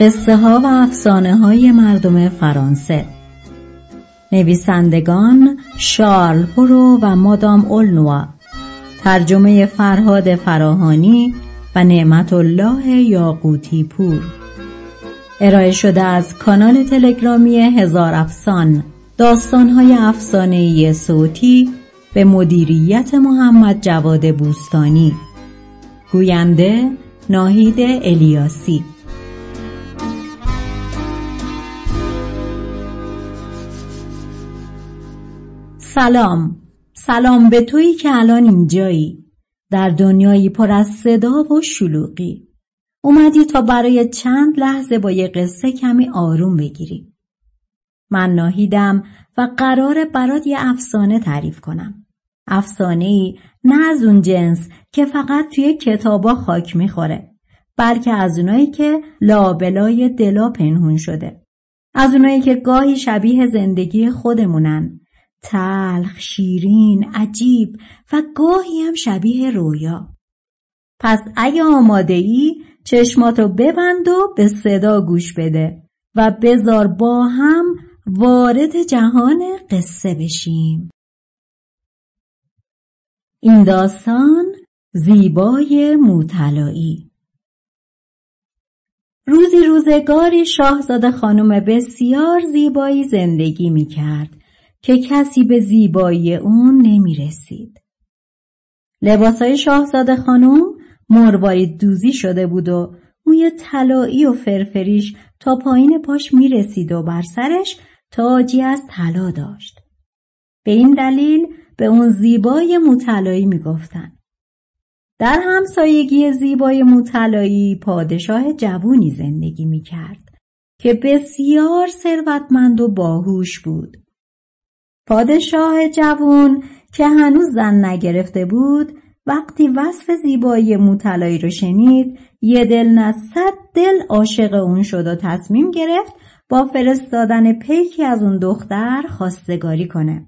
قصه ها و افسانه های مردم فرانسه. نویسندگان شارل پرو و مادام اولنوا ترجمه فرهاد فراهانی و نعمت الله یاقوتی پور. ارائه شده از کانال تلگرامی هزار افسان داستانهای افسانهای صوتی به مدیریت محمد جواد بوستانی. گوینده ناهید الیاسی. سلام. سلام به تویی که الان اینجایی. در دنیایی پر از صدا و شلوغی. اومدی تا برای چند لحظه با یه قصه کمی آروم بگیری. من ناهیدم و قرار برات یه افسانه تعریف کنم. افسانه ای نه از اون جنس که فقط توی کتابا خاک می‌خوره بلکه از اونایی که لابلای دلا پنهون شده. از اونایی که گاهی شبیه زندگی خودمونن. تلخ، شیرین، عجیب و گاهی هم شبیه رویا. پس اگه آماده ای چشماتو ببند و به صدا گوش بده و بزار با هم وارد جهان قصه بشیم. این داستان زیبای موتلایی روزی روزگاری شاهزاده خانم بسیار زیبایی زندگی می کرد که کسی به زیبایی اون نمی رسید. لباسای شاهزاده خانم مروارید دوزی شده بود و موی طلایی و فرفریش تا پایین پاش می رسید و بر سرش تاجی از طلا داشت. به این دلیل به اون زیبای موطلایی می گفتن. در همسایگی زیبای موطلایی پادشاه جوونی زندگی می کرد که بسیار ثروتمند و باهوش بود. پادشاه جوون که هنوز زن نگرفته بود وقتی وصف زیبایی موطلایی رو شنید یه دل نه صد دل عاشق اون شد و تصمیم گرفت با فرستادن پیکی از اون دختر خواستگاری کنه.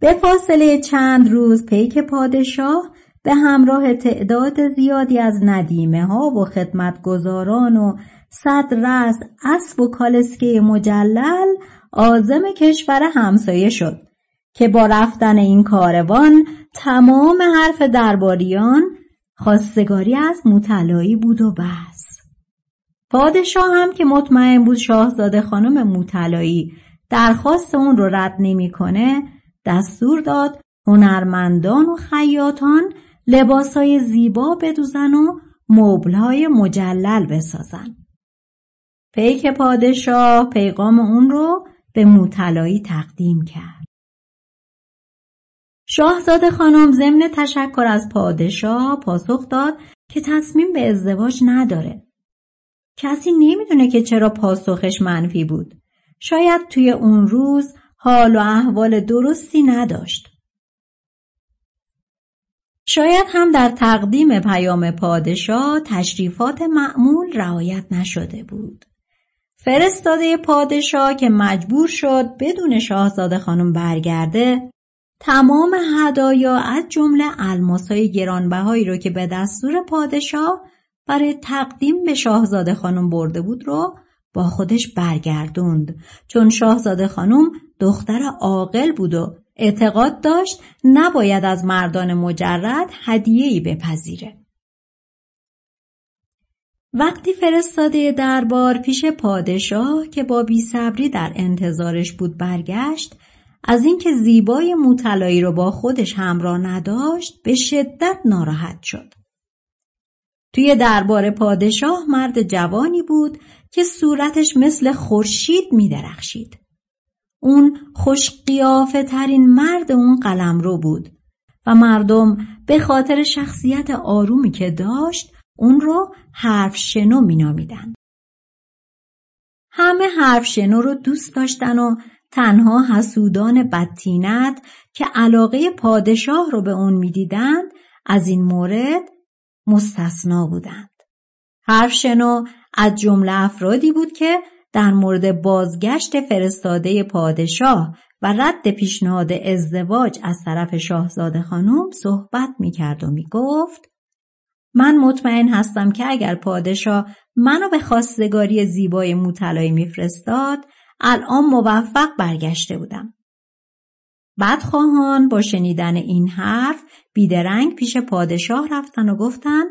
به فاصله چند روز پیک پادشاه به همراه تعداد زیادی از ندیمه ها و خدمتگزاران و صد رس اسب و کالسکه مجلل آزم کشور همسایه شد که با رفتن این کاروان تمام حرف درباریان خواستگاری از موطلایی بود و بس. پادشاه هم که مطمئن بود شاهزاده خانم موطلایی درخواست اون رو رد نمی‌کنه دستور داد هنرمندان و خیاطان لباسهای زیبا بدوزن و مبلهای مجلل بسازن. پیک پادشاه پیغام اون رو به موطلایی تقدیم کرد. شاهزاده خانم ضمن تشکر از پادشاه پاسخ داد که تصمیم به ازدواج نداره. کسی نمی‌دونه که چرا پاسخش منفی بود. شاید توی اون روز حال و احوال درستی نداشت. شاید هم در تقدیم پیام پادشاه تشریفات معمول رعایت نشده بود. فرستاده پادشاه که مجبور شد بدون شاهزاده خانم برگرده تمام هدایا از جمله الماسهای گرانبهایی رو که به دستور پادشاه برای تقدیم به شاهزاده خانم برده بود رو با خودش برگردوند چون شاهزاده خانم دختر عاقل بود و اعتقاد داشت نباید از مردان مجرد هدیه‌ای بپذیره. وقتی فرستاده دربار پیش پادشاه که با بیصبری در انتظارش بود برگشت از اینکه زیبای موطلایی رو با خودش همراه نداشت به شدت ناراحت شد. توی دربار پادشاه مرد جوانی بود که صورتش مثل خورشید می درخشید. اون خوش قیافه ترین مرد اون قلم رو بود و مردم به خاطر شخصیت آرومی که داشت اون رو حرف شنو می نامیدن. همه حرف شنو رو دوست داشتن و تنها حسودان بدتینت که علاقه پادشاه رو به اون می‌دیدند از این مورد مستثنا بودند. حرف شنو از جمله افرادی بود که در مورد بازگشت فرستاده پادشاه و رد پیشنهاد ازدواج از طرف شاهزاده خانم صحبت می کرد و می گفت من مطمئن هستم که اگر پادشاه منو به خواستگاری زیبای موطلایی میفرستاد الان موفق برگشته بودم بدخواهان با شنیدن این حرف بیدرنگ پیش پادشاه رفتن و گفتند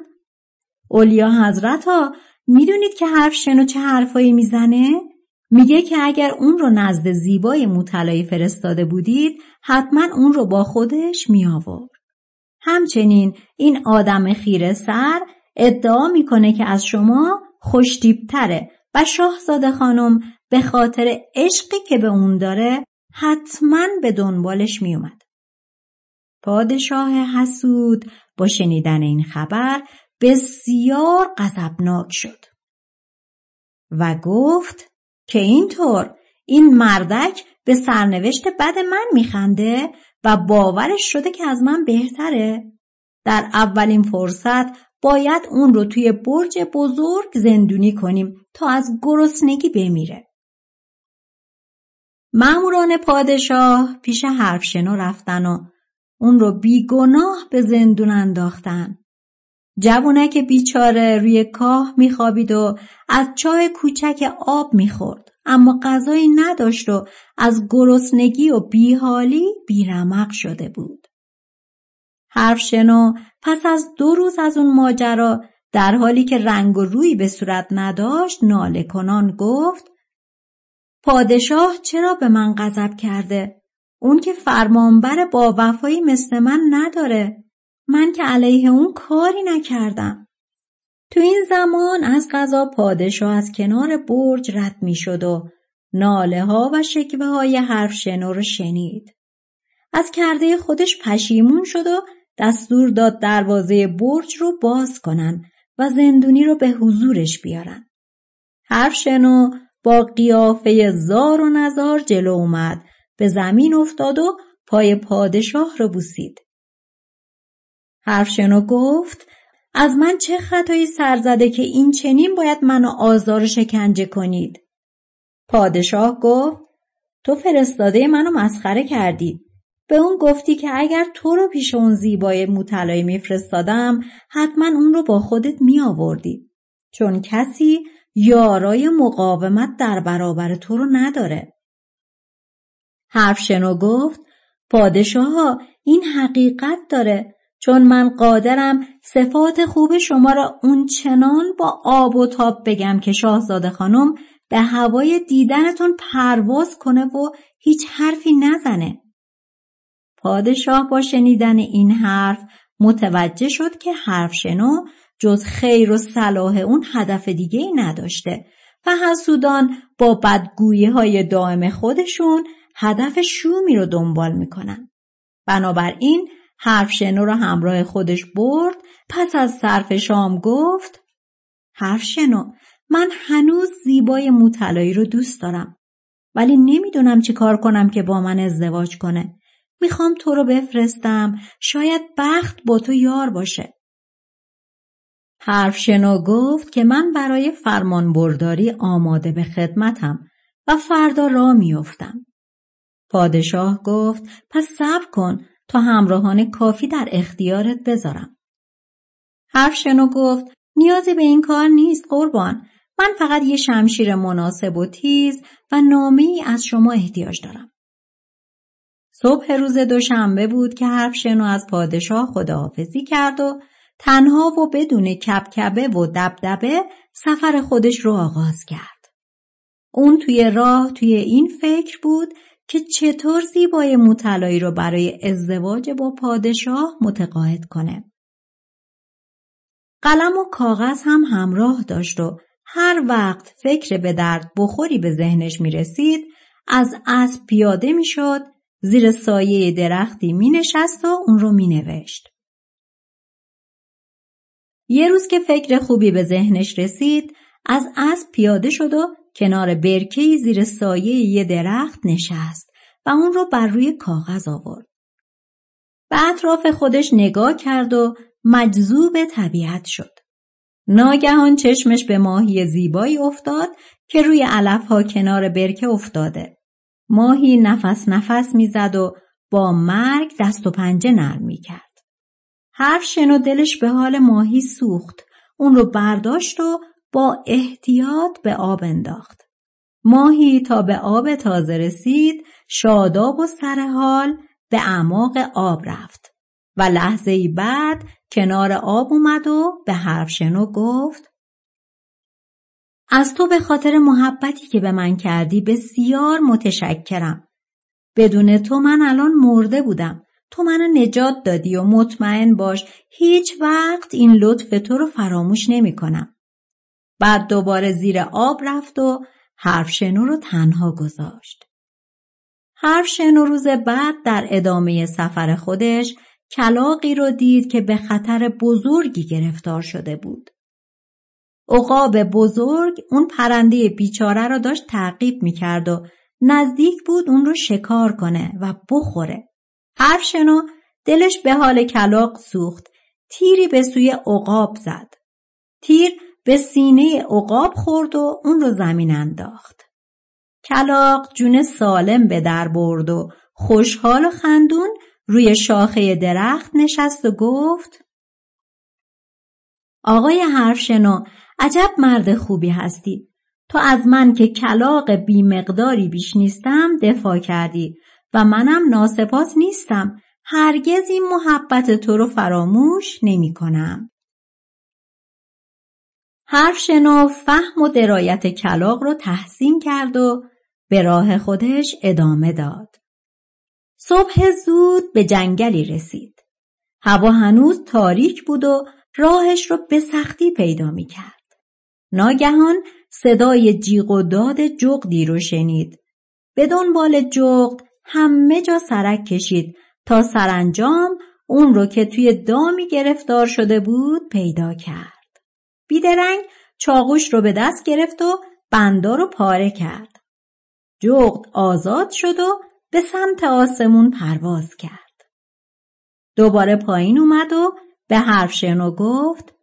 اولیا حضرت ها می‌دونید که حرف شنو چه حرفایی می‌زنه؟ میگه که اگر اون رو نزد زیبای موطلایی فرستاده بودید حتما اون رو با خودش می آورد. همچنین این آدم خیره سر ادعا می‌کنه که از شما خوشتیبتره و شاهزاده خانم به خاطر عشقی که به اون داره حتما به دنبالش میومد. پادشاه حسود با شنیدن این خبر بسیار غضبناک شد و گفت که اینطور این مردک به سرنوشت بد من میخنده و باورش شده که از من بهتره. در اولین فرصت باید اون رو توی برج بزرگ زندونی کنیم تا از گرسنگی بمیره. ماموران پادشاه پیش حرفشنو رفتن و اون رو بیگناه به زندون انداختن. جوونک بیچاره روی کاه میخوابید و از چاه کوچک آب می‌خورد. اما غذایی نداشت و از گرسنگی و بیحالی بیرمق شده بود. حرف شنو پس از دو روز از اون ماجرا در حالی که رنگ و روی به صورت نداشت ناله کنان گفت پادشاه چرا به من غضب کرده؟ اون که فرمانبر با وفایی مثل من نداره. من که علیه اون کاری نکردم. تو این زمان از غذا پادشاه از کنار برج رد می شد و ناله ها و شکوه های حرف شنو رو شنید. از کرده خودش پشیمون شد و دستور داد دروازه برج رو باز کنن و زندونی رو به حضورش بیارن. حرف شنو با قیافه زار و نزار جلو اومد به زمین افتاد و پای پادشاه رو بوسید. حرف شنو گفت از من چه خطایی سر زده که این چنین باید منو آزار و شکنجه کنید؟ پادشاه گفت تو فرستاده منو مسخره کردی. به اون گفتی که اگر تو رو پیش اون زیبای موطلایی میفرستادم حتما اون رو با خودت می آوردی. چون کسی یارای مقاومت در برابر تو رو نداره. حرف شنو گفت پادشاه این حقیقت داره چون من قادرم صفات خوب شما را اون چنان با آب و تاب بگم که شاهزاده خانم به هوای دیدنتون پرواز کنه و هیچ حرفی نزنه. پادشاه با شنیدن این حرف متوجه شد که حرف شنو جز خیر و صلاح اون هدف دیگه ای نداشته و حسودان با بدگویی های دائم خودشون هدف شومی رو دنبال می‌کنن. بنابراین حرف شنو را همراه خودش برد. پس از صرف شام گفت حرف شنو من هنوز زیبای موطلایی رو دوست دارم. ولی نمی‌دونم چی کار کنم که با من ازدواج کنه. می‌خوام تو رو بفرستم. شاید بخت با تو یار باشه. حرف شنو گفت که من برای فرمان برداری آماده به خدمتم و فردا را میافتم. پادشاه گفت پس صبر کن. همراهان کافی در اختیارت بذارم. حرف شنو گفت نیازی به این کار نیست قربان من فقط یه شمشیر مناسب و تیز و نامه ای از شما احتیاج دارم. صبح روز دوشنبه بود که حرف شنو از پادشاه خداحافظی کرد و تنها و بدون کبکبه و دبدبه سفر خودش رو آغاز کرد. اون توی راه توی این فکر بود که چطور زیبای موطلایی رو برای ازدواج با پادشاه متقاعد کنه. قلم و کاغذ هم همراه داشت و هر وقت فکر به درد بخوری به ذهنش می رسید از اسب پیاده می شد زیر سایه درختی می نشست و اون رو می نوشت. یه روز که فکر خوبی به ذهنش رسید از اسب پیاده شد و کنار برکهی زیر سایه یه درخت نشست و اون رو بر روی کاغذ آورد. به اطراف خودش نگاه کرد و مجذوب طبیعت شد. ناگهان چشمش به ماهی زیبایی افتاد که روی علفها کنار برکه افتاده. ماهی نفس نفس می‌زد و با مرگ دست و پنجه نرم می کرد. حرف شنو دلش به حال ماهی سوخت. اون رو برداشت و با احتیاط به آب انداخت. ماهی تا به آب تازه رسید شاداب و سرحال به اعماق آب رفت و لحظه ای بعد کنار آب اومد و به حرف شنو گفت از تو به خاطر محبتی که به من کردی بسیار متشکرم. بدون تو من الان مرده بودم. تو منو نجات دادی و مطمئن باش هیچ وقت این لطف تو رو فراموش نمی کنم. بعد دوباره زیر آب رفت و حرف شنو رو تنها گذاشت. حرف شنو روز بعد در ادامه سفر خودش کلاقی رو دید که به خطر بزرگی گرفتار شده بود. عقاب بزرگ اون پرنده بیچاره را داشت تعقیب می‌کرد و نزدیک بود اون رو شکار کنه و بخوره. حرف شنو دلش به حال کلاق سوخت. تیری به سوی عقاب زد. تیر به سینه عقاب خورد و اون رو زمین انداخت. کلاق جون سالم به در برد و خوشحال و خندون روی شاخه درخت نشست و گفت آقای حرف شنو عجب مرد خوبی هستی تو از من که کلاق بی مقداری بیش نیستم دفاع کردی و منم ناسپاس نیستم هرگز این محبت تو رو فراموش نمی کنم. حرف شنو فهم و درایت کلاق رو تحسین کرد و به راه خودش ادامه داد. صبح زود به جنگلی رسید. هوا هنوز تاریک بود و راهش رو به سختی پیدا می کرد. ناگهان صدای جیغ و داد جغدی رو شنید. به دنبال جغد همه جا سرک کشید تا سرانجام اون رو که توی دامی گرفتار شده بود پیدا کرد. بیدرنگ چاقوش رو به دست گرفت و بندا رو پاره کرد. جغد آزاد شد و به سمت آسمون پرواز کرد. دوباره پایین اومد و به حرف شنو گفت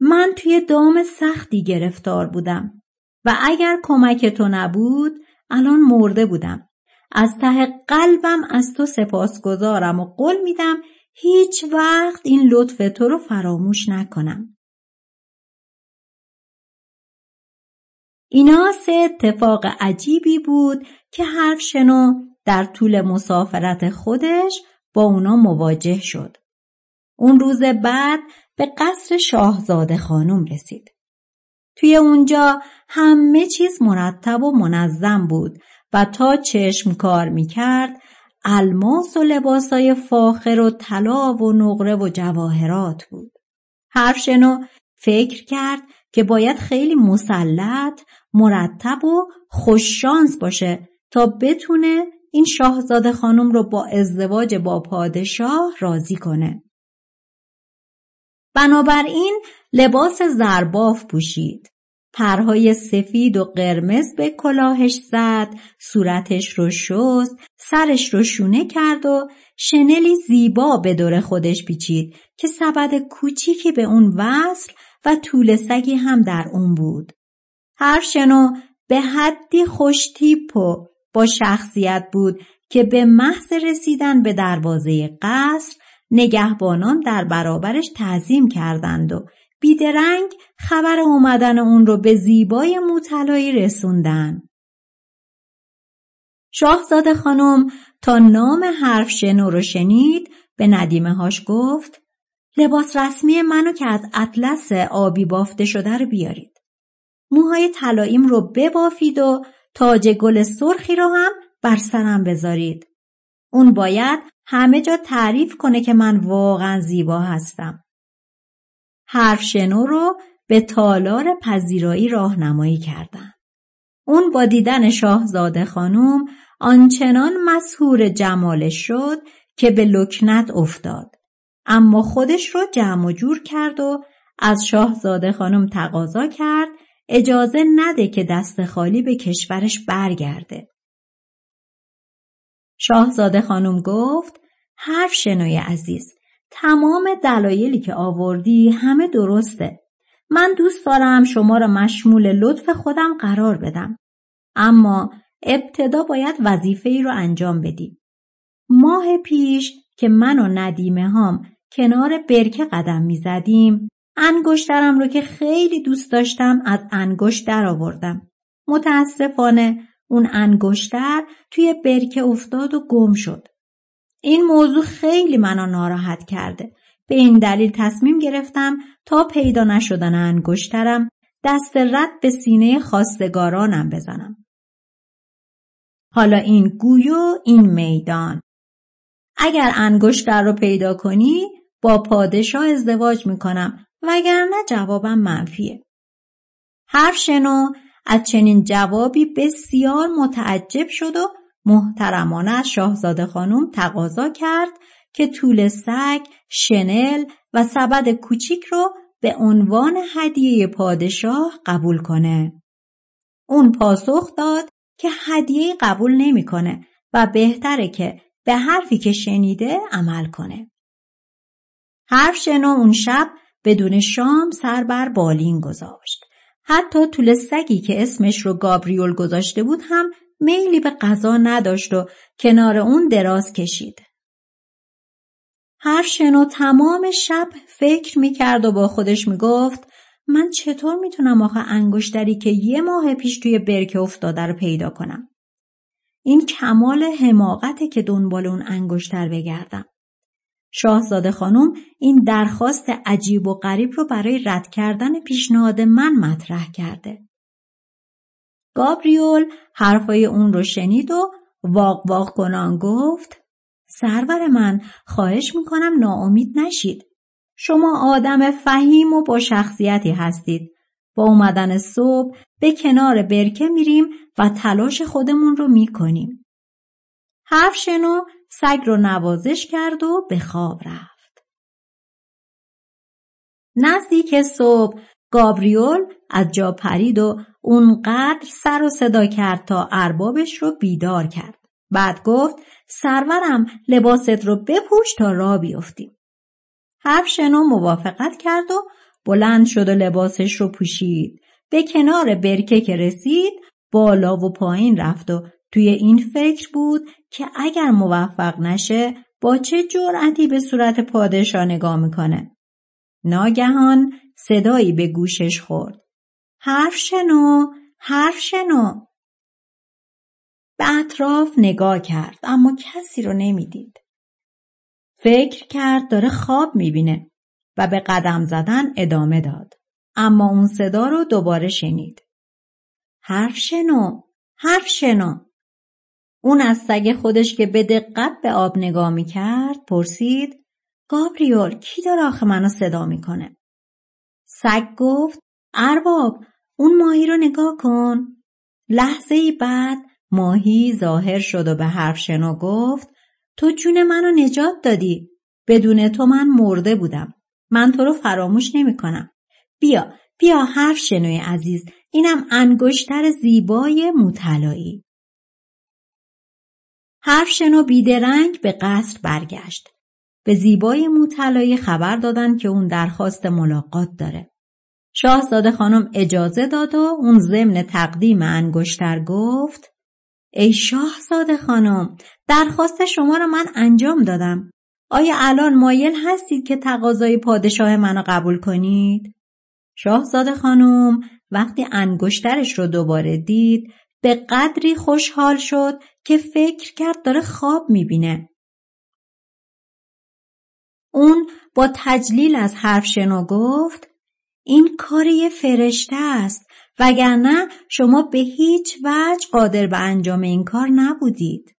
من توی دام سختی گرفتار بودم و اگر کمک تو نبود الان مرده بودم. از ته قلبم از تو سپاسگزارم و قول میدم هیچ وقت این لطف تو رو فراموش نکنم. اینا سه اتفاق عجیبی بود که حرف شنو در طول مسافرت خودش با اونا مواجه شد. اون روز بعد به قصر شاهزاده خانم رسید. توی اونجا همه چیز مرتب و منظم بود و تا چشم کار می‌کرد الماس و لباسای فاخر و طلا و نقره و جواهرات بود. حرف شنو فکر کرد که باید خیلی مسلط، مرتب و خوششانس باشه تا بتونه این شاهزاده خانم رو با ازدواج با پادشاه راضی کنه. بنابراین لباس زرباف پوشید. پرهای سفید و قرمز به کلاهش زد، صورتش رو شست، سرش رو شونه کرد و شنلی زیبا به دور خودش پیچید که سبد کوچیکی به اون وصل و طول سگی هم در اون بود. هر شنو به حدی خوشتیپ و با شخصیت بود که به محض رسیدن به دروازه قصر نگهبانان در برابرش تعظیم کردند و بیدرنگ خبر اومدن اون رو به زیبای موطلایی رسوندن. شاهزاده خانم تا نام حرف شنو رو شنید به ندیمه هاش گفت لباس رسمی منو که از اطلس آبی بافته شده رو بیارید. موهای طلاییم رو ببافید و تاج گل سرخی رو هم بر سرم بذارید. اون باید همه جا تعریف کنه که من واقعا زیبا هستم. حرف شنو رو به تالار پذیرایی راهنمایی کردن. اون با دیدن شاهزاده خانم آنچنان مسهور جمالش شد که به لکنت افتاد. اما خودش رو جمع و جور کرد و از شاهزاده خانم تقاضا کرد اجازه نده که دست خالی به کشورش برگرده. شاهزاده خانم گفت حرف شنوی عزیز تمام دلایلی که آوردی همه درسته. من دوست دارم شما را مشمول لطف خودم قرار بدم. اما ابتدا باید وظیفه ای رو انجام بدی. ماه پیش که من و ندیمه هام کنار برکه قدم می زدیم انگشترم رو که خیلی دوست داشتم از انگشت در آوردم. متاسفانه اون انگشتر توی برکه افتاد و گم شد. این موضوع خیلی منو ناراحت کرده. به این دلیل تصمیم گرفتم تا پیدا نشدن انگشترم دست رد به سینه خواستگارانم بزنم. حالا این گوی و این میدان. اگر انگشتر رو پیدا کنی با پادشاه ازدواج می‌کنم وگرنه جوابم منفیه. حرف شنو از چنین جوابی بسیار متعجب شد و محترمانه از شاهزاده خانم تقاضا کرد که طول سگ، شنل و سبد کوچیک رو به عنوان هدیه پادشاه قبول کنه. اون پاسخ داد که هدیه قبول نمی‌کنه و بهتره که به حرفی که شنیده عمل کنه. حرف شنو اون شب بدون شام سر بر بالین گذاشت. حتی طول سگی که اسمش رو گابریول گذاشته بود هم میلی به غذا نداشت و کنار اون دراز کشید. هر شنو تمام شب فکر می‌کرد و با خودش می‌گفت من چطور می‌تونم آخه انگشتری که یه ماه پیش توی برکه افتاده رو پیدا کنم؟ این کمال حماقته که دنبال اون انگشتر بگردم. شاهزاده خانم این درخواست عجیب و غریب رو برای رد کردن پیشنهاد من مطرح کرده. گابریول حرفای اون رو شنید و واق واق کنان گفت سرور من خواهش می‌کنم ناامید نشید. شما آدم فهیم و با شخصیتی هستید. با اومدن صبح به کنار برکه میریم و تلاش خودمون رو می‌کنیم. حرف شنو سگ رو نوازش کرد و به خواب رفت. نزدیک صبح گابریول از جا پرید و اونقدر سر و صدا کرد تا اربابش رو بیدار کرد. بعد گفت سرورم لباست رو بپوش تا را بیفتیم. حرف شنو موافقت کرد و بلند شد و لباسش رو پوشید. به کنار برکه که رسید بالا و پایین رفت و توی این فکر بود که اگر موفق نشه با چه جرأتی به صورت پادشاه نگاه می‌کنه. ناگهان صدایی به گوشش خورد. حرف شنو، حرف شنو. به اطراف نگاه کرد اما کسی رو نمی‌دید. فکر کرد داره خواب می‌بینه و به قدم زدن ادامه داد. اما اون صدا رو دوباره شنید. حرف شنو، حرف شنو. اون از سگ خودش که به دقت به آب نگاه می‌کرد پرسید گابریول کی داره آخه منو صدا می‌کنه؟ سگ گفت ارباب اون ماهی رو نگاه کن. لحظه ای بعد ماهی ظاهر شد و به حرف شنو گفت تو جون منو نجات دادی. بدون تو من مرده بودم. من تو رو فراموش نمی کنم. بیا بیا حرف شنوی عزیز اینم انگشتر زیبای موطلایی. حرف شنو بیدرنگ به قصر برگشت. به زیبای موطلایی خبر دادن که اون درخواست ملاقات داره. شاهزاده خانم اجازه داد و اون ضمن تقدیم انگشتر گفت ای شاهزاده خانم درخواست شما را من انجام دادم. آیا الان مایل هستید که تقاضای پادشاه منو قبول کنید؟ شاهزاده خانم وقتی انگشترش رو دوباره دید به قدری خوشحال شد که فکر کرد داره خواب می‌بینه. اون با تجلیل از حرف شنو گفت این کار یه فرشته است وگرنه شما به هیچ وجه قادر به انجام این کار نبودید.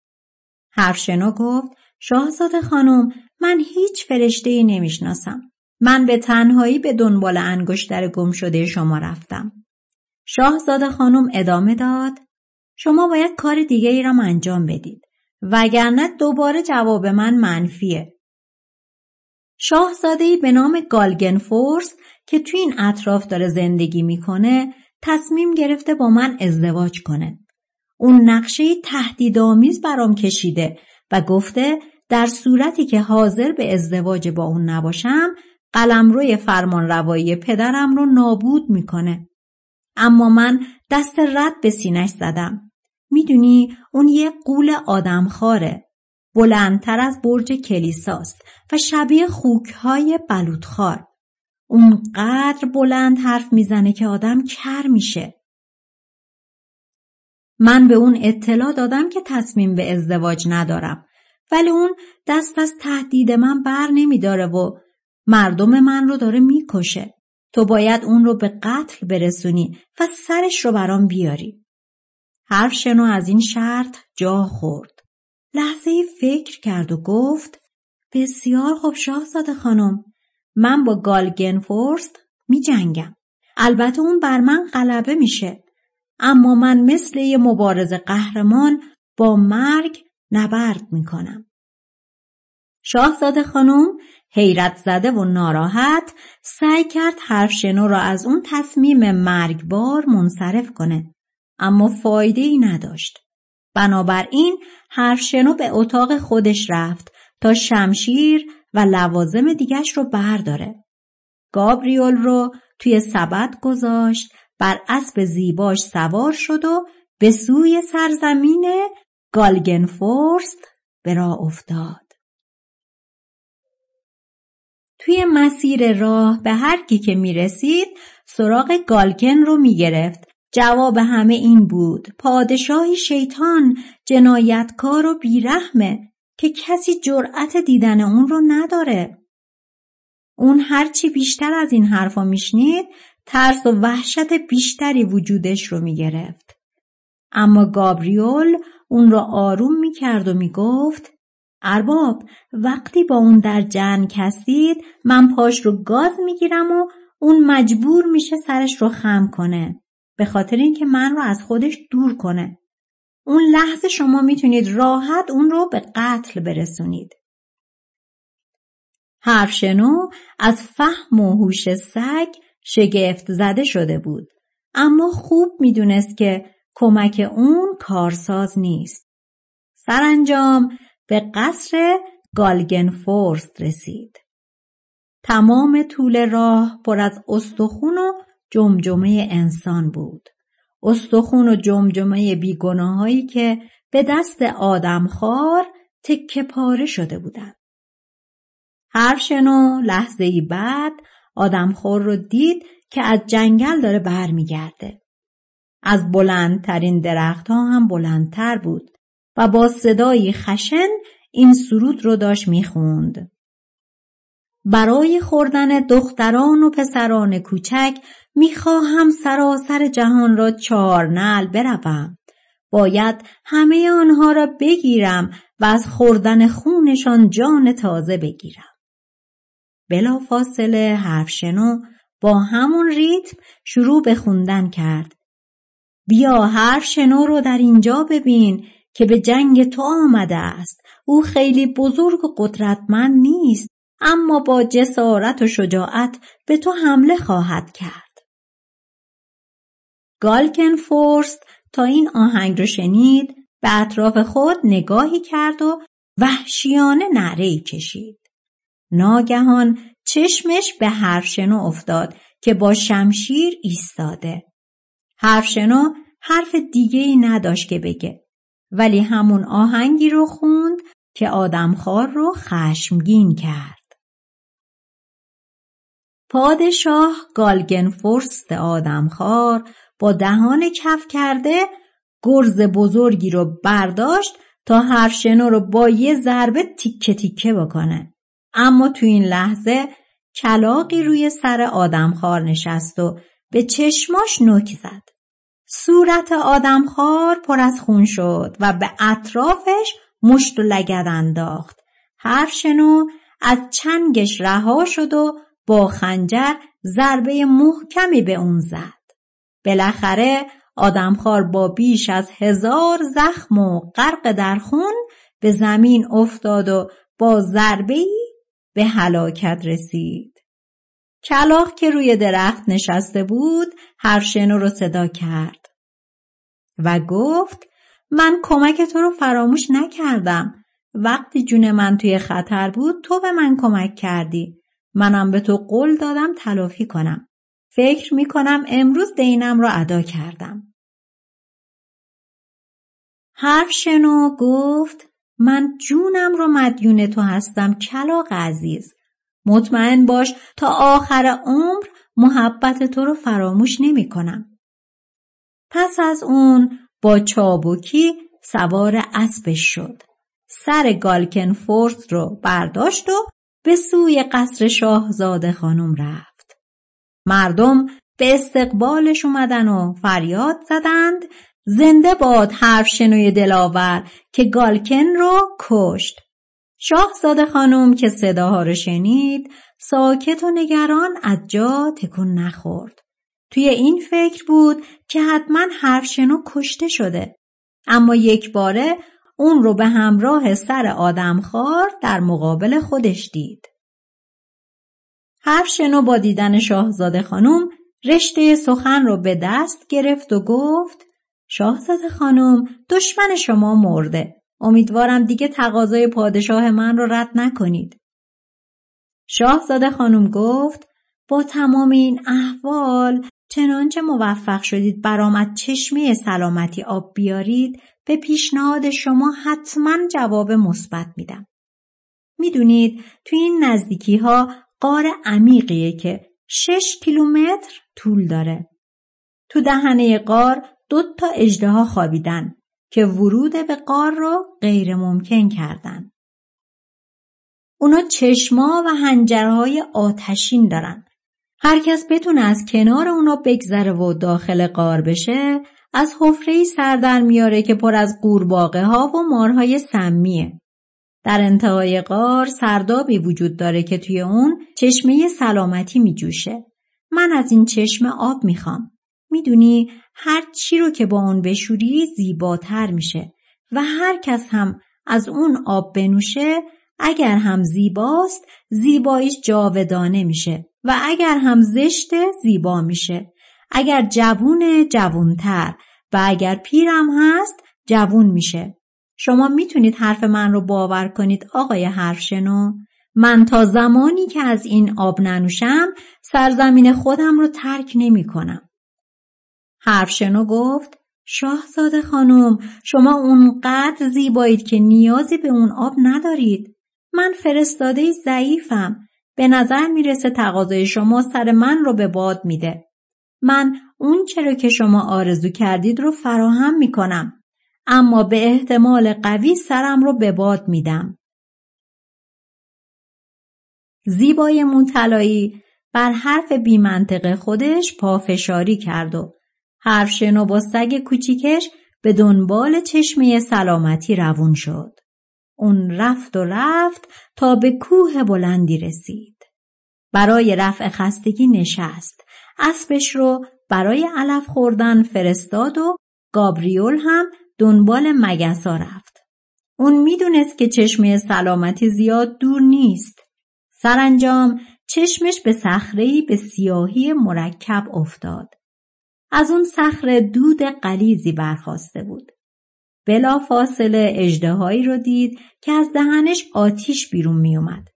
حرف شنو گفت شاهزاده خانم من هیچ فرشته ای نمی‌شناسم. من به تنهایی به دنبال انگشتر گم شده شما رفتم. شاهزاده خانم ادامه داد شما باید کار دیگه ای را انجام بدید وگرنه دوباره جواب من منفیه. شاهزاده به نام گالگن فورس که تو این اطراف داره زندگی می‌کنه تصمیم گرفته با من ازدواج کنه. اون نقشه تهدیدآمیز برام کشیده و گفته در صورتی که حاضر به ازدواج با اون نباشم قلمروی فرمان روایی پدرم رو نابود می‌کنه. اما من دست رد به سینش زدم. می‌دونی اون یه قول آدمخواره. بلندتر از برج کلیساست و شبیه خوکهای بلودخار. اونقدر بلند حرف می‌زنه که آدم کر میشه. من به اون اطلاع دادم که تصمیم به ازدواج ندارم ولی اون دست از تهدید من بر نمیداره و مردم من رو داره می‌کشه. تو باید اون رو به قتل برسونی و سرش رو برام بیاری. حرف شنو از این شرط جا خورد. لحظه ای فکر کرد و گفت بسیار خوب شاهزاده خانم من با گالگن فورست می جنگم. البته اون بر من غلبه میشه. اما من مثل یه مبارز قهرمان با مرگ نبرد می‌کنم. شاهزاده خانم حیرت زده و ناراحت سعی کرد حرفشنو را از اون تصمیم مرگبار منصرف کنه اما فایده ای نداشت. بنابراین حرفشنو به اتاق خودش رفت تا شمشیر و لوازم دیگش رو برداره. گابریول رو توی سبد گذاشت بر اسب زیباش سوار شد و به سوی سرزمین گالگنفورست به راه افتاد. توی مسیر راه به هر کی که می رسید سراغ گالگن رو می گرفت. جواب همه این بود پادشاهی شیطان جنایتکار و بیرحمه که کسی جرأت دیدن اون رو نداره. اون هرچی بیشتر از این حرفا میشنید ترس و وحشت بیشتری وجودش رو می‌گرفت. اما گابریول اون را آروم می‌کرد و می‌گفت ارباب وقتی با اون در جنگ هستید من پاش رو گاز می‌گیرم و اون مجبور میشه سرش رو خم کنه به خاطر اینکه من رو از خودش دور کنه. اون لحظه شما می‌تونید راحت اون رو به قتل برسونید. حرفشنو از فهم و هوش سگ شگفت زده شده بود. اما خوب می‌دونست که کمک اون کارساز نیست. سرانجام به قصر گالگن فورست رسید. تمام طول راه پر از استخون و جمجمه انسان بود استخون و جمجمه بیگناهایی که به دست آدمخوار تکه پاره شده بودند. حرفشنو لحظه ای بعد آدمخور رو دید که از جنگل داره برمیگرده. از بلندترین درختها هم بلندتر بود و با صدایی خشن این سرود رو داشت می‌خوند. برای خوردن دختران و پسران کوچک می‌خواهم سراسر جهان را چار نل بروم. باید همه آنها را بگیرم و از خوردن خونشان جان تازه بگیرم. بلا فاصله حرف شنو با همون ریتم شروع به خوندن کرد. بیا حرف شنو رو در اینجا ببین که به جنگ تو آمده است. او خیلی بزرگ و قدرتمند نیست اما با جسارت و شجاعت به تو حمله خواهد کرد. گالکن فورست تا این آهنگ رو شنید به اطراف خود نگاهی کرد و وحشیانه نعره کشید. ناگهان چشمش به حرفشنو افتاد که با شمشیر ایستاده. حرفشنو حرف دیگه ای نداشت که بگه ولی همون آهنگی رو خوند که آدمخوار رو خشمگین کرد. پادشاه گالگن فرست آدمخوار با دهان کف کرده گرز بزرگی رو برداشت تا هرشنو رو با یه ضربه تیکه تیکه بکنه. اما تو این لحظه کلاقی روی سر آدمخوار نشست و به چشماش نک زد. صورت آدمخوار پر از خون شد و به اطرافش مشت و لگد انداخت. هرشنو از چنگش رها شد و با خنجر ضربه محکمی به اون زد. بالاخره آدمخوار با بیش از هزار زخم و غرق در خون به زمین افتاد و با ضربه به هلاکت رسید. کلاخ که روی درخت نشسته بود هرشنو رو صدا کرد و گفت من کمک تو رو فراموش نکردم. وقتی جون من توی خطر بود تو به من کمک کردی. منم به تو قول دادم تلافی کنم. فکر می کنم امروز دینم را ادا کردم. حرف شنو گفت من جونم رو مدیون تو هستم کلاق عزیز. مطمئن باش تا آخر عمر محبت تو رو فراموش نمی کنم. پس از اون با چابکی سوار اسبش شد. سر گالکن فورس رو برداشت و به سوی قصر شاهزاده خانم رفت. مردم به استقبالش اومدن و فریاد زدند زنده باد حرف شنوی دلاور که گالکن رو کشت. شاهزاده خانم که صداها رو شنید ساکت و نگران از جا تکون نخورد. توی این فکر بود که حتما حرف شنو کشته شده. اما یک باره اون رو به همراه سر آدمخوار در مقابل خودش دید. حرف شنو با دیدن شاهزاده خانم رشته سخن رو به دست گرفت و گفت شاهزاده خانم دشمن شما مرده. امیدوارم دیگه تقاضای پادشاه من رو رد نکنید. شاهزاده خانم گفت با تمام این احوال چنانچه موفق شدید برآمد چشمه سلامتی آب بیارید به پیشنهاد شما حتما جواب مثبت میدم. می‌دونید تو این نزدیکی ها قار عمیقیه که شش کیلومتر طول داره. تو دهنه قار دو تا اجدها خوابیدن که ورود به قار رو غیر ممکن کردن. اونا چشما و هنجرهای آتشین دارن. هر کس بتونه از کنار اونا بگذره و داخل قار بشه از حفره سر در میاره که پر از قورباغه ها و مارهای سمیه. در انتهای قار سردابی وجود داره که توی اون چشمه سلامتی میجوشه. من از این چشمه آب می‌خوام. می‌دونی هر چی رو که با اون بشوری زیباتر میشه و هر کس هم از اون آب بنوشه اگر هم زیباست زیباییش جاودانه میشه و اگر هم زشته زیبا میشه اگر جوون جوونتر و اگر پیرم هست جوون میشه شما می‌تونید حرف من رو باور کنید آقای حرف شنو من تا زمانی که از این آب ننوشم سرزمین خودم رو ترک نمی کنم. حرف شنو گفت شاهزاده خانم شما اونقدر زیبایید که نیازی به اون آب ندارید. من فرستاده ضعیفم. به نظر می‌رسه تقاضای شما سر من رو به باد میده. من اون چرا که شما آرزو کردید رو فراهم می‌کنم. اما به احتمال قوی سرم رو به باد میدم. زیبای موطلایی بر حرف بیمنطق خودش پافشاری کرد و حرف شنو با سگ کوچیکش به دنبال چشمه سلامتی روون شد. اون رفت و رفت تا به کوه بلندی رسید. برای رفع خستگی نشست. اسبش رو برای علف خوردن فرستاد و گابریول هم دنبال مگسا رفت. اون می‌دونست که چشمه سلامتی زیاد دور نیست. سرانجام چشمش به صخره‌ای به سیاهی مرکب افتاد. از اون صخره دود قلیزی برخواسته بود. بلا فاصله اجدهایی رو دید که از دهنش آتیش بیرون می اومد.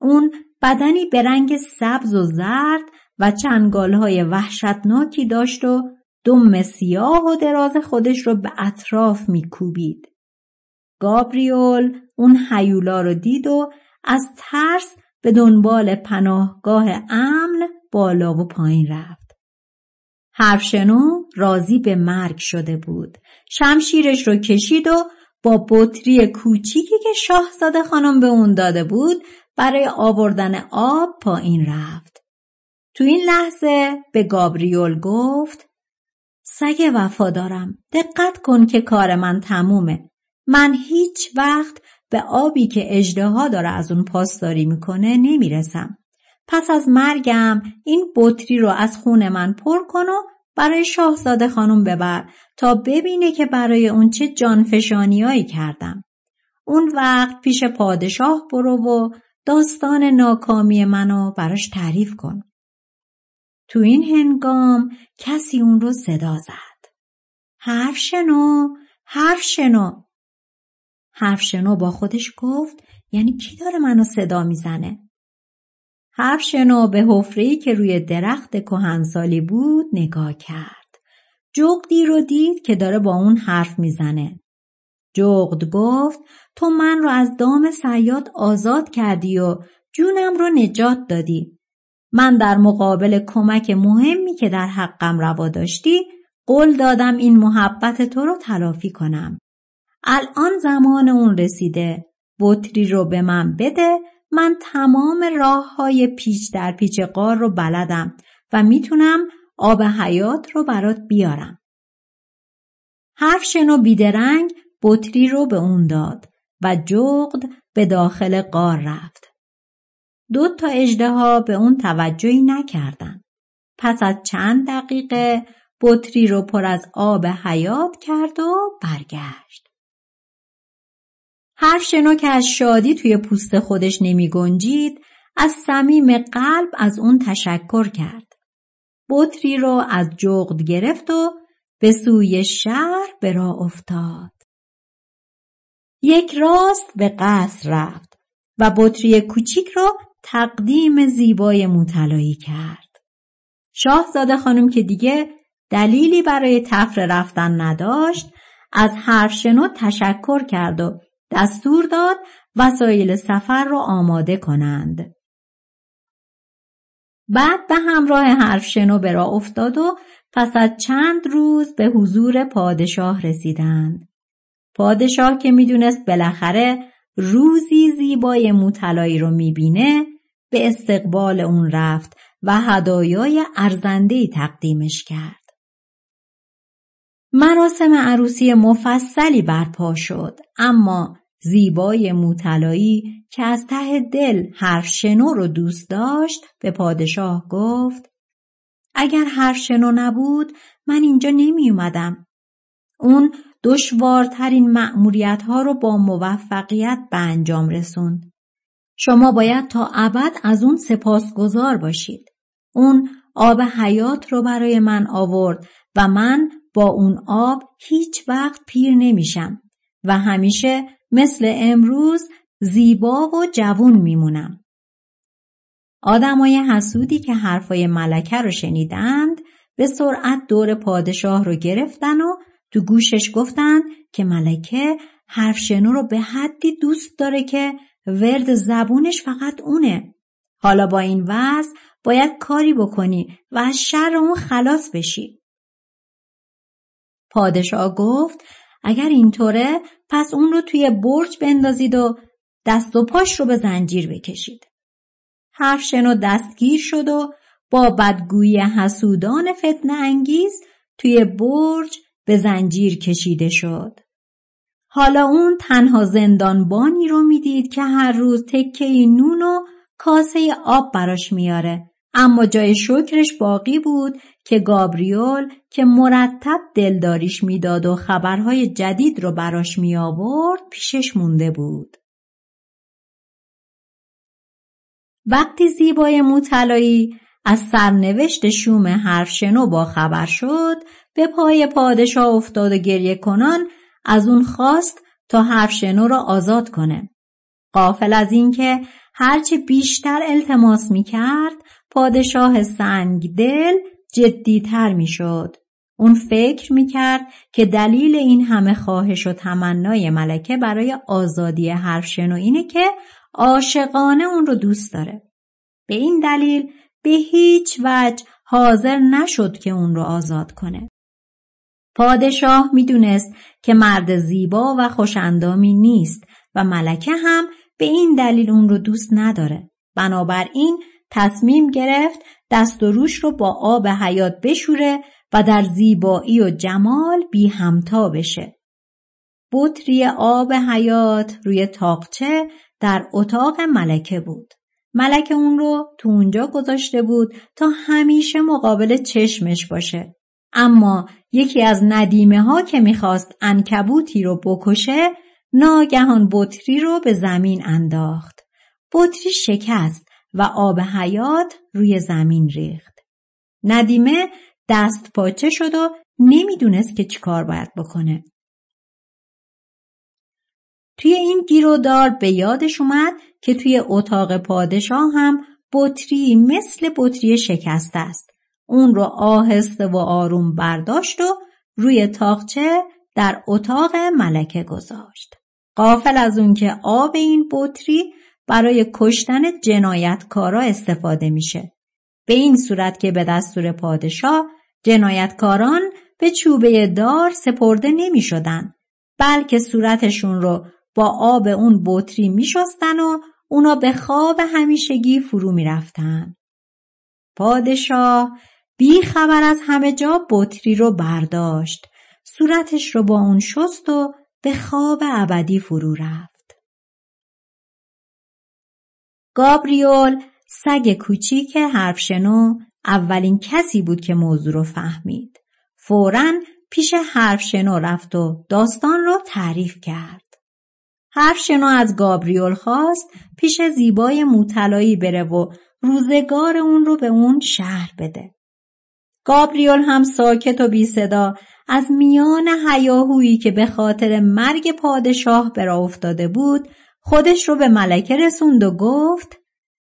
اون بدنی به رنگ سبز و زرد و چنگالهای وحشتناکی داشت و دم سیاه و دراز خودش رو به اطراف میکوبید. گابریول اون حیولا رو دید و از ترس به دنبال پناهگاه امن بالا و پایین رفت. حرفشنو راضی به مرگ شده بود. شمشیرش رو کشید و با بطری کوچیکی که شاهزاده خانم به اون داده بود برای آوردن آب پایین رفت. تو این لحظه به گابریول گفت سگ وفادارم دقت کن که کار من تمومه. من هیچ وقت به آبی که اجدها داره از اون پاسداری می‌کنه نمی‌رسم. پس از مرگم این بطری رو از خون من پر کن و برای شاهزاده خانم ببر تا ببینه که برای اون چه جانفشانیایی کردم. اون وقت پیش پادشاه برو و داستان ناکامی منو براش تعریف کن. تو این هنگام کسی اون رو صدا زد. حرف شنو، حرف شنو. حرف شنو با خودش گفت یعنی کی داره منو صدا می‌زنه؟ حرف شنو به حفره‌ای که روی درخت کهنسالی بود نگاه کرد. جغدی رو دید که داره با اون حرف می‌زنه. جغد گفت تو من رو از دام سیاد آزاد کردی و جونم رو نجات دادی من در مقابل کمک مهمی که در حقم روا داشتی قول دادم این محبت تو رو تلافی کنم الان زمان اون رسیده بطری رو به من بده من تمام راه های پیچ در پیچ قار رو بلدم و می‌تونم آب حیات رو برات بیارم. حرف شنو بیدرنگ بطری رو به اون داد و جغد به داخل قار رفت. دو تا اجده به اون توجهی نکردن. پس از چند دقیقه بطری رو پر از آب حیات کرد و برگشت. حرف شنو که از شادی توی پوست خودش نمی گنجید از صمیم قلب از اون تشکر کرد. بطری رو از جغد گرفت و به سوی شهر به راه افتاد. یک راست به قصر رفت و بطری کوچیک را تقدیم زیبای موطلایی کرد. شاهزاده خانم که دیگه دلیلی برای تفره رفتن نداشت از حرف شنو تشکر کرد و دستور داد وسایل سفر را آماده کنند. بعد به همراه حرف شنو به راه افتاد و پس از چند روز به حضور پادشاه رسیدند. پادشاه که می‌دونست بالاخره روزی زیبای موطلایی رو می‌بینه به استقبال اون رفت و هدایای ارزندهی تقدیمش کرد. مراسم عروسی مفصلی برپا شد اما زیبای موطلایی که از ته دل حرف شنو رو دوست داشت به پادشاه گفت اگر حرف شنو نبود من اینجا نمی اومدم. اون دشوارترین مأموریت ها رو با موفقیت به انجام رسوند. شما باید تا ابد از اون سپاسگزار باشید. اون آب حیات رو برای من آورد و من با اون آب هیچ وقت پیر نمیشم و همیشه مثل امروز زیبا و جوون میمونم. آدمای حسودی که حرفای ملکه رو شنیدند به سرعت دور پادشاه رو گرفتن و تو گوشش گفتند که ملکه حرف شنو رو به حدی دوست داره که ورد زبونش فقط اونه. حالا با این وضع باید کاری بکنی و از شر اون خلاص بشی. پادشاه گفت اگر اینطوره پس اون رو توی برج بندازید و دست و پاش رو به زنجیر بکشید. حرف شنو دستگیر شد و با بدگویی حسودان فتن انگیز توی برج به زنجیر کشیده شد. حالا اون تنها زندانبانی رو می‌دید که هر روز تکه نون و کاسه آب براش میاره اما جای شکرش باقی بود که گابریول که مرتب دلداریش می‌داد و خبرهای جدید رو براش می آورد پیشش مونده بود. وقتی زیبای موطلایی از سرنوشت شوم حرف شنو با خبر شد به پای پادشاه افتاد و گریه کنان از اون خواست تا حرف شنو را آزاد کنه. قافل از اینکه هرچه بیشتر التماس می کرد پادشاه سنگ دل جدیتر می شد. اون فکر می کرد که دلیل این همه خواهش و تمنای ملکه برای آزادی حرف شنو اینه که عاشقانه اون رو دوست داره. به این دلیل به هیچ وجه حاضر نشد که اون رو آزاد کنه. پادشاه می‌دونست که مرد زیبا و خوشندامی نیست و ملکه هم به این دلیل اون رو دوست نداره. بنابراین تصمیم گرفت دست و روش رو با آب حیات بشوره و در زیبایی و جمال بی همتا بشه. بطری آب حیات روی تاقچه در اتاق ملکه بود. ملکه اون رو تو اونجا گذاشته بود تا همیشه مقابل چشمش باشه. اما یکی از ندیمه ها که می‌خواست انکبوتی رو بکشه ناگهان بطری رو به زمین انداخت. بطری شکست و آب حیات روی زمین ریخت. ندیمه دست پاچه شد و نمی‌دونست که چیکار باید بکنه. توی این گیرودار به یادش اومد که توی اتاق پادشاه هم بطری مثل بطری شکسته است. اون رو آهسته و آروم برداشت و روی تاقچه در اتاق ملکه گذاشت. قافل از اون که آب این بطری برای کشتن جنایتکارا استفاده میشه. به این صورت که به دستور پادشاه جنایتکاران به چوبه دار سپرده نمی شدن بلکه صورتشون رو با آب اون بطری می شستن و اونا به خواب همیشگی فرو می رفتن. پادشاه بی خبر از همه جا بطری رو برداشت صورتش رو با اون شست و به خواب ابدی فرو رفت. گابریول سگ کوچیک حرفشنو اولین کسی بود که موضوع رو فهمید. فورا پیش حرفشنو رفت و داستان رو تعریف کرد. حرفشنو از گابریول خواست پیش زیبای موطلایی بره و روزگار اون رو به اون شهر بده. گابریول هم ساکت و بی صدا از میان هیاهویی که به خاطر مرگ پادشاه برا افتاده بود خودش رو به ملکه رسوند و گفت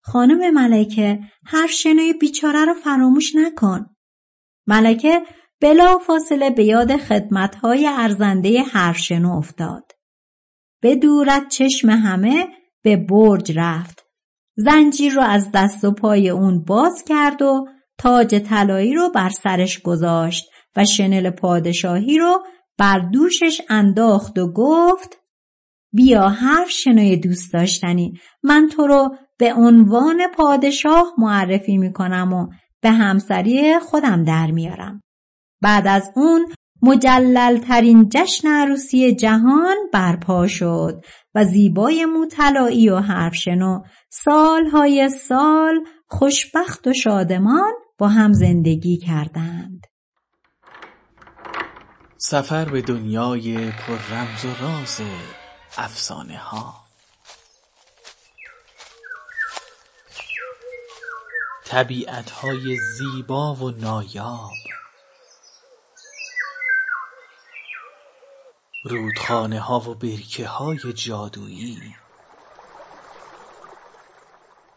خانم ملکه هر شنای بیچاره رو فراموش نکن. ملکه بلا فاصله به یاد خدمتهای ارزنده هرشنو افتاد. به دورت چشم همه به برج رفت. زنجیر رو از دست و پای اون باز کرد و تاج طلایی رو بر سرش گذاشت و شنل پادشاهی رو بر دوشش انداخت و گفت بیا حرف شنای دوست داشتنی من تو رو به عنوان پادشاه معرفی می‌کنم و به همسری خودم در میارم. بعد از اون مجلل ترین جشن عروسی جهان برپا شد و زیبای موطلایی و حرفشنو سالهای سال خوشبخت و شادمان با هم زندگی کردند. سفر به دنیای پر رمز و راز افسانه ها طبیعت های زیبا و نایاب. رودخانه ها و برکه های جادویی.